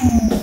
Ooh.